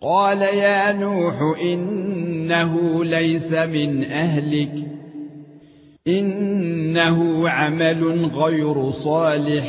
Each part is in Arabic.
قال يا نوح إنه ليس من أهلك إنه عمل غير صالح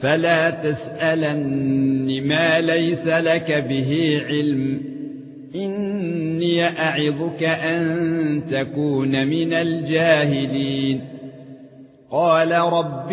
فلا تسألن ما ليس لك به علم إني أعظك أن تكون من الجاهلين. قال رب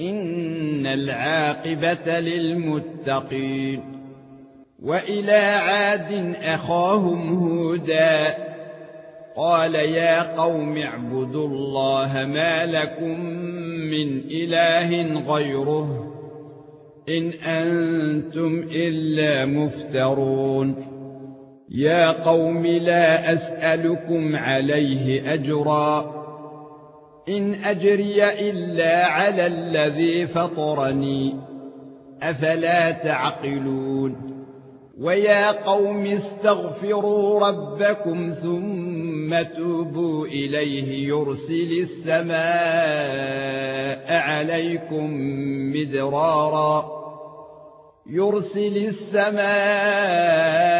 إن العاقبة للمتقين وإلى عاد أخاهم هودا قال يا قوم اعبدوا الله ما لكم من إله غيره إن أنتم إلا مفترون يا قوم لا أسألكم عليه أجرا إن أجري إلا على الذي فطرني. أفلا تعقلون؟ ويا قوم استغفروا ربكم ثم توبوا إليه يرسل السماء عليكم مدرارا. يرسل السماء